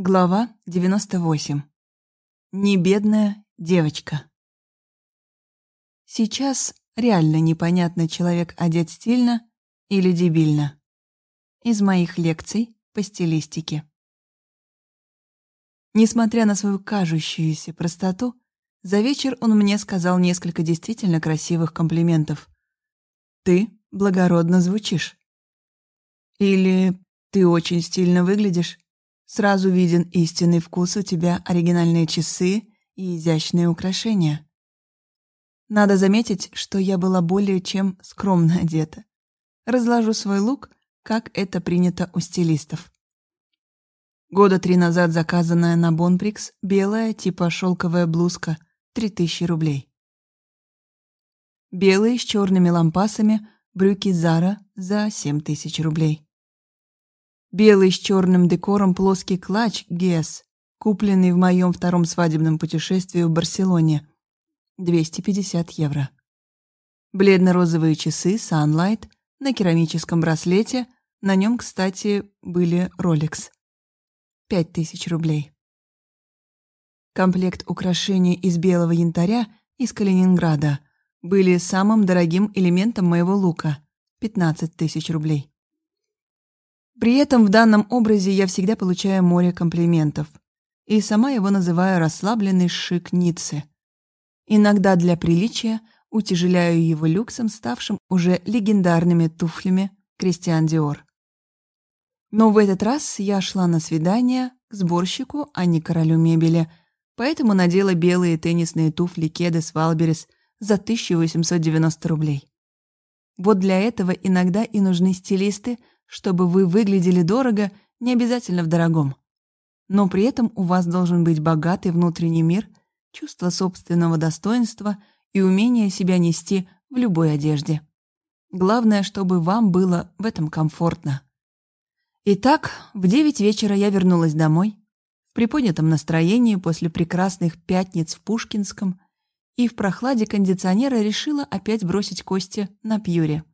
Глава 98. Не бедная девочка. Сейчас реально непонятно, человек одет стильно или дебильно. Из моих лекций по стилистике. Несмотря на свою кажущуюся простоту, за вечер он мне сказал несколько действительно красивых комплиментов. «Ты благородно звучишь». Или «Ты очень стильно выглядишь». Сразу виден истинный вкус у тебя, оригинальные часы и изящные украшения. Надо заметить, что я была более чем скромно одета. Разложу свой лук, как это принято у стилистов. Года три назад заказанная на Бонприкс белая типа шелковая блузка 3000 рублей. Белые с черными лампасами брюки Зара за 7000 рублей. Белый с черным декором плоский клатч Гес, купленный в моем втором свадебном путешествии в Барселоне. 250 евро. Бледно-розовые часы Sunlight на керамическом браслете, на нем, кстати, были Rolex. 5000 рублей. Комплект украшений из белого янтаря из Калининграда были самым дорогим элементом моего лука – 15 тысяч рублей. При этом в данном образе я всегда получаю море комплиментов. И сама его называю расслабленный шик Ниццы. Иногда для приличия утяжеляю его люксом, ставшим уже легендарными туфлями Кристиан Диор. Но в этот раз я шла на свидание к сборщику, а не королю мебели, поэтому надела белые теннисные туфли Кеды с Wildberries за 1890 рублей. Вот для этого иногда и нужны стилисты, чтобы вы выглядели дорого, не обязательно в дорогом. Но при этом у вас должен быть богатый внутренний мир, чувство собственного достоинства и умение себя нести в любой одежде. Главное, чтобы вам было в этом комфортно. Итак, в девять вечера я вернулась домой, в приподнятом настроении после прекрасных пятниц в Пушкинском и в прохладе кондиционера решила опять бросить кости на пьюре.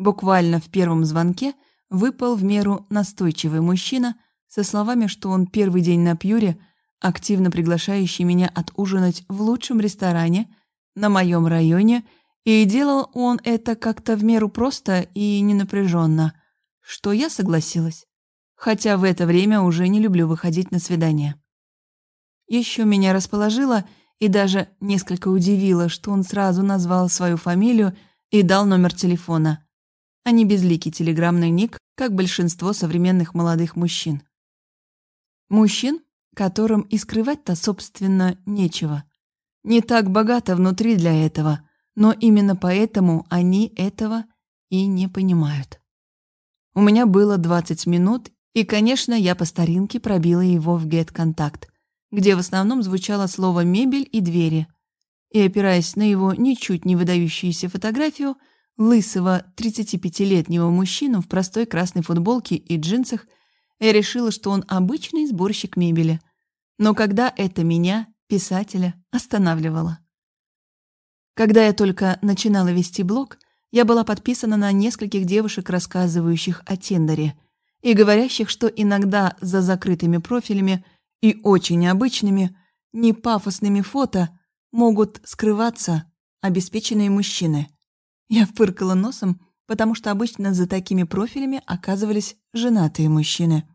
Буквально в первом звонке выпал в меру настойчивый мужчина со словами, что он первый день на пьюре, активно приглашающий меня отужинать в лучшем ресторане на моем районе, и делал он это как-то в меру просто и ненапряженно, что я согласилась, хотя в это время уже не люблю выходить на свидание. Еще меня расположило и даже несколько удивило, что он сразу назвал свою фамилию и дал номер телефона а не безликий телеграммный ник, как большинство современных молодых мужчин. Мужчин, которым и скрывать-то, собственно, нечего. Не так богато внутри для этого, но именно поэтому они этого и не понимают. У меня было 20 минут, и, конечно, я по старинке пробила его в GetContact, где в основном звучало слово «мебель» и «двери», и, опираясь на его ничуть не выдающуюся фотографию, лысого 35-летнего мужчину в простой красной футболке и джинсах, я решила, что он обычный сборщик мебели. Но когда это меня, писателя, останавливало? Когда я только начинала вести блог, я была подписана на нескольких девушек, рассказывающих о Тиндере, и говорящих, что иногда за закрытыми профилями и очень необычными, не пафосными фото могут скрываться обеспеченные мужчины – я фыркала носом, потому что обычно за такими профилями оказывались женатые мужчины.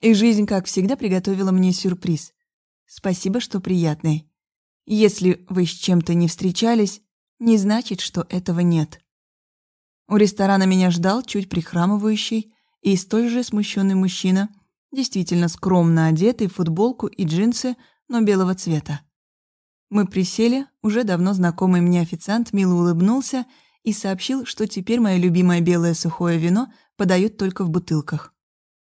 И жизнь, как всегда, приготовила мне сюрприз. Спасибо, что приятный. Если вы с чем-то не встречались, не значит, что этого нет. У ресторана меня ждал чуть прихрамывающий и столь же смущенный мужчина, действительно скромно одетый в футболку и джинсы, но белого цвета. Мы присели, уже давно знакомый мне официант мило улыбнулся и сообщил, что теперь мое любимое белое сухое вино подают только в бутылках.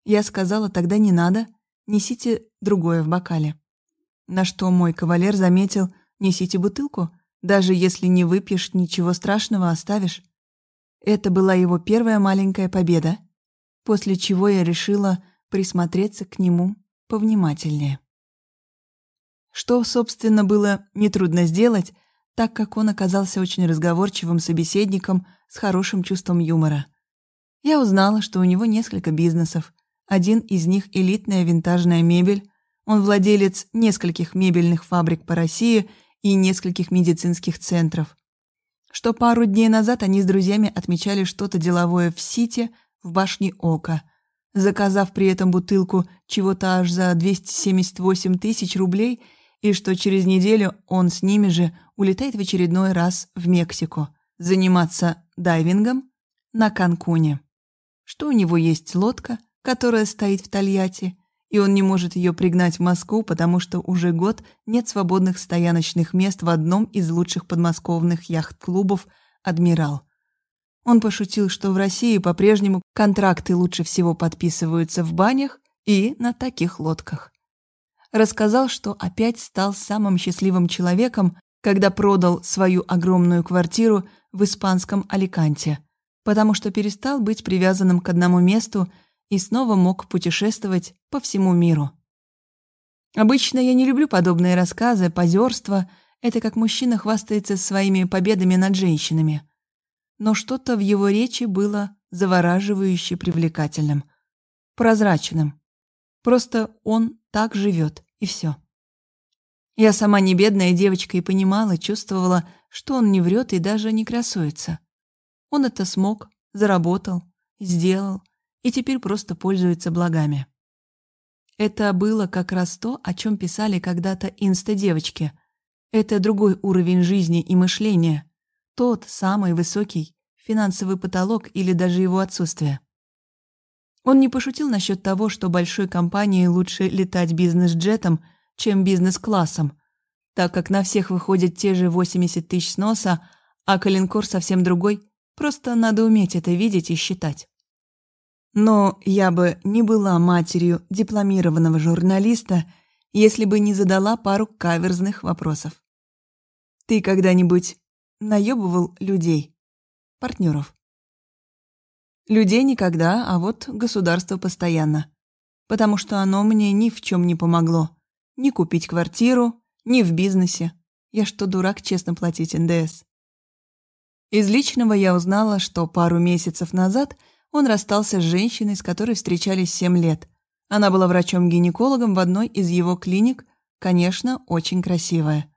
Я сказала, тогда не надо, несите другое в бокале. На что мой кавалер заметил, несите бутылку, даже если не выпьешь, ничего страшного оставишь. Это была его первая маленькая победа, после чего я решила присмотреться к нему повнимательнее. Что, собственно, было нетрудно сделать, так как он оказался очень разговорчивым собеседником с хорошим чувством юмора. Я узнала, что у него несколько бизнесов, Один из них – элитная винтажная мебель. Он владелец нескольких мебельных фабрик по России и нескольких медицинских центров. Что пару дней назад они с друзьями отмечали что-то деловое в Сити в башне Ока, заказав при этом бутылку чего-то аж за 278 тысяч рублей, и что через неделю он с ними же улетает в очередной раз в Мексику заниматься дайвингом на Канкуне. Что у него есть лодка, которая стоит в Тольятти, и он не может ее пригнать в Москву, потому что уже год нет свободных стояночных мест в одном из лучших подмосковных яхт-клубов «Адмирал». Он пошутил, что в России по-прежнему контракты лучше всего подписываются в банях и на таких лодках. Рассказал, что опять стал самым счастливым человеком, когда продал свою огромную квартиру в испанском Аликанте, потому что перестал быть привязанным к одному месту и снова мог путешествовать по всему миру. Обычно я не люблю подобные рассказы, позерство — это как мужчина хвастается своими победами над женщинами. Но что-то в его речи было завораживающе привлекательным, прозрачным. Просто он так живет, и все. Я сама не бедная девочка и понимала, чувствовала, что он не врет и даже не красуется. Он это смог, заработал, сделал, и теперь просто пользуется благами. Это было как раз то, о чем писали когда-то инста-девочки. Это другой уровень жизни и мышления. Тот самый высокий финансовый потолок или даже его отсутствие. Он не пошутил насчет того, что большой компании лучше летать бизнес-джетом, чем бизнес-классом, так как на всех выходят те же 80 тысяч сноса, а калинкор совсем другой, просто надо уметь это видеть и считать. Но я бы не была матерью дипломированного журналиста, если бы не задала пару каверзных вопросов. Ты когда-нибудь наебывал людей, партнеров? Людей никогда, а вот государство постоянно. Потому что оно мне ни в чем не помогло. Ни купить квартиру, ни в бизнесе. Я что, дурак честно платить НДС? Из личного я узнала, что пару месяцев назад – он расстался с женщиной, с которой встречались семь лет. Она была врачом-гинекологом в одной из его клиник, конечно, очень красивая.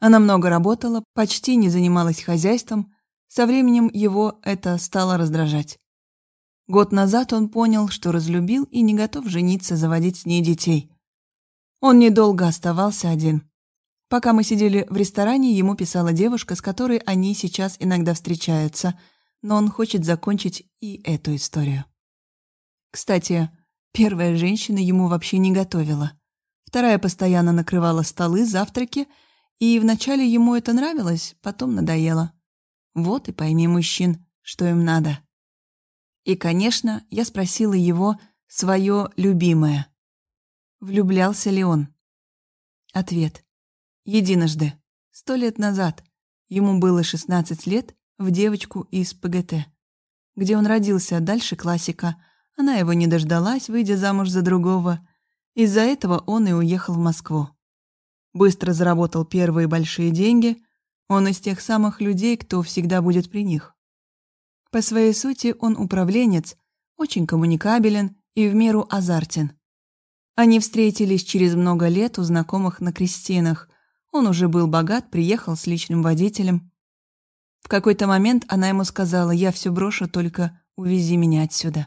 Она много работала, почти не занималась хозяйством, со временем его это стало раздражать. Год назад он понял, что разлюбил и не готов жениться, заводить с ней детей. Он недолго оставался один. Пока мы сидели в ресторане, ему писала девушка, с которой они сейчас иногда встречаются – но он хочет закончить и эту историю. Кстати, первая женщина ему вообще не готовила. Вторая постоянно накрывала столы, завтраки, и вначале ему это нравилось, потом надоело. Вот и пойми мужчин, что им надо. И, конечно, я спросила его свое любимое. Влюблялся ли он? Ответ. Единожды. Сто лет назад. Ему было 16 лет, в девочку из ПГТ. Где он родился, дальше классика. Она его не дождалась, выйдя замуж за другого. Из-за этого он и уехал в Москву. Быстро заработал первые большие деньги. Он из тех самых людей, кто всегда будет при них. По своей сути он управленец, очень коммуникабелен и в меру азартен. Они встретились через много лет у знакомых на крестинах. Он уже был богат, приехал с личным водителем. В какой-то момент она ему сказала, я все брошу, только увези меня отсюда.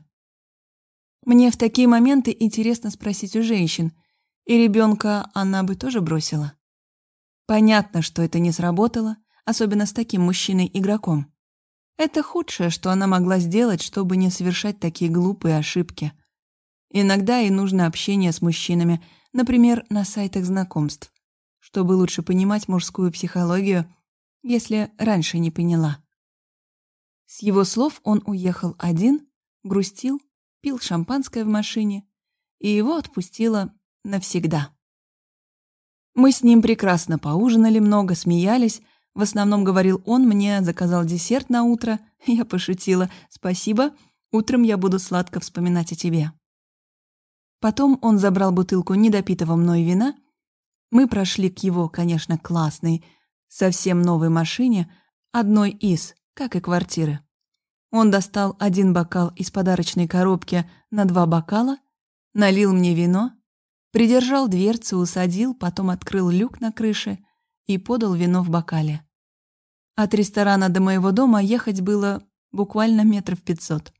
Мне в такие моменты интересно спросить у женщин, и ребенка она бы тоже бросила. Понятно, что это не сработало, особенно с таким мужчиной-игроком. Это худшее, что она могла сделать, чтобы не совершать такие глупые ошибки. Иногда ей нужно общение с мужчинами, например, на сайтах знакомств. Чтобы лучше понимать мужскую психологию – если раньше не поняла. С его слов он уехал один, грустил, пил шампанское в машине, и его отпустило навсегда. Мы с ним прекрасно поужинали много, смеялись. В основном говорил он мне, заказал десерт на утро. Я пошутила. «Спасибо, утром я буду сладко вспоминать о тебе». Потом он забрал бутылку недопитого мной вина. Мы прошли к его, конечно, классной, совсем новой машине, одной из, как и квартиры. Он достал один бокал из подарочной коробки на два бокала налил мне вино, придержал дверцу, усадил, потом открыл люк на крыше и подал вино в бокале. От ресторана до моего дома ехать было буквально метров пятьсот.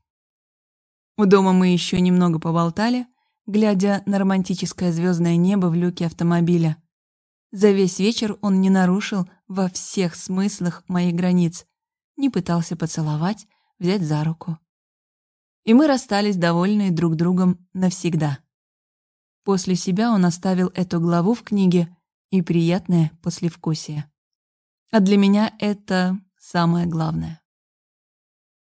У дома мы еще немного поболтали, глядя на романтическое звездное небо в люке автомобиля. За весь вечер он не нарушил во всех смыслах моих границ, не пытался поцеловать, взять за руку. И мы расстались довольные друг другом навсегда. После себя он оставил эту главу в книге и приятное послевкусие. А для меня это самое главное.